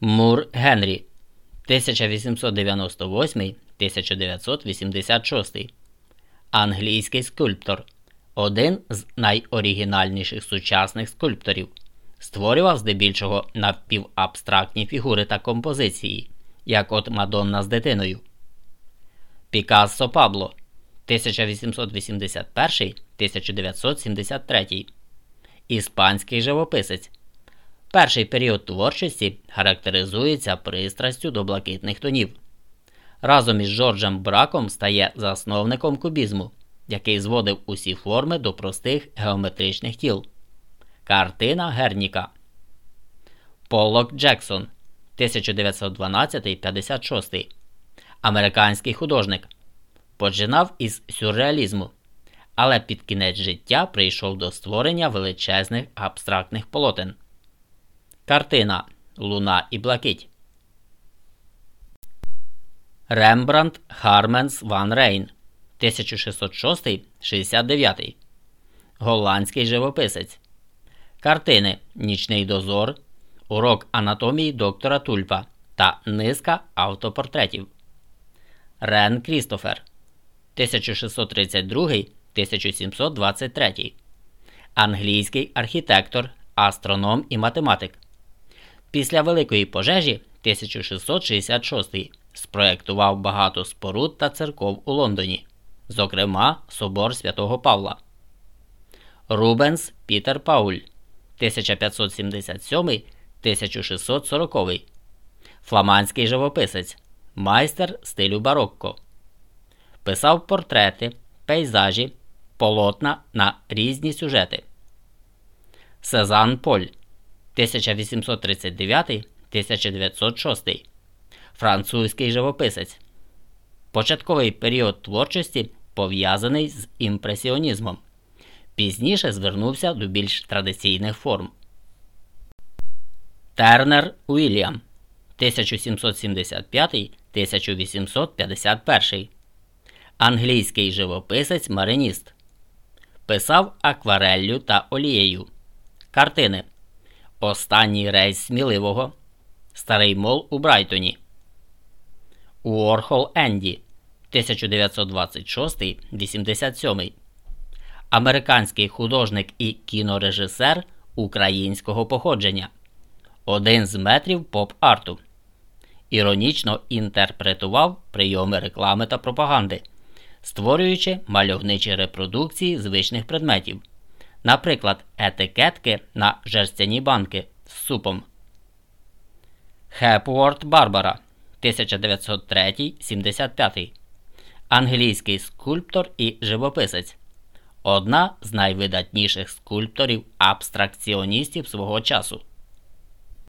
Мур Генрі 1898-1986. Англійський скульптор. Один з найоригінальніших сучасних скульпторів. Створював здебільшого напівабстрактні фігури та композиції, як от Мадонна з дитиною. Пікассо Пабло 1881 1973. Іспанський живописець. Перший період творчості характеризується пристрастю до блакитних тонів. Разом із Жорджем Браком стає засновником кубізму, який зводив усі форми до простих геометричних тіл. Картина Герніка. Поллок Джексон 1912 56. Американський художник. Починав із сюрреалізму, але під кінець життя прийшов до створення величезних абстрактних полотен. Картина Луна і Блакить. Рембрандт Харменс Ван Рейн 1606 69. Голландський живописець. Картини Нічний дозор. Урок анатомії доктора Тульпа та низка автопортретів. Рен Крістофер 1632 1723. Англійський архітектор, астроном і математик. Після Великої пожежі 1666 спроєктував багато споруд та церков у Лондоні, зокрема Собор святого Павла. Рубенс Пітер Пауль 1577 1640 Фламандський живописець, майстер стилю барокко. Писав портрети, пейзажі, полотна на різні сюжети. Сезан Поль 1839-1906. Французький живописець. Початковий період творчості пов'язаний з імпресіонізмом. Пізніше звернувся до більш традиційних форм. Тернер Уільям 1775-1851. Англійський живописець мариніст. Писав аквареллю та олією. Картини Останній рейс сміливого. Старий мол у Брайтоні. Уорхол Енді 1926 87. Американський художник і кінорежисер українського походження. Один з метрів поп-арту. Іронічно інтерпретував прийоми реклами та пропаганди, створюючи мальовничі репродукції звичних предметів наприклад, етикетки на жерстяні банки з супом. Хепворд Барбара 1903-75. Англійський скульптор і живописець. Одна з найвидатніших скульпторів абстракціоністів свого часу.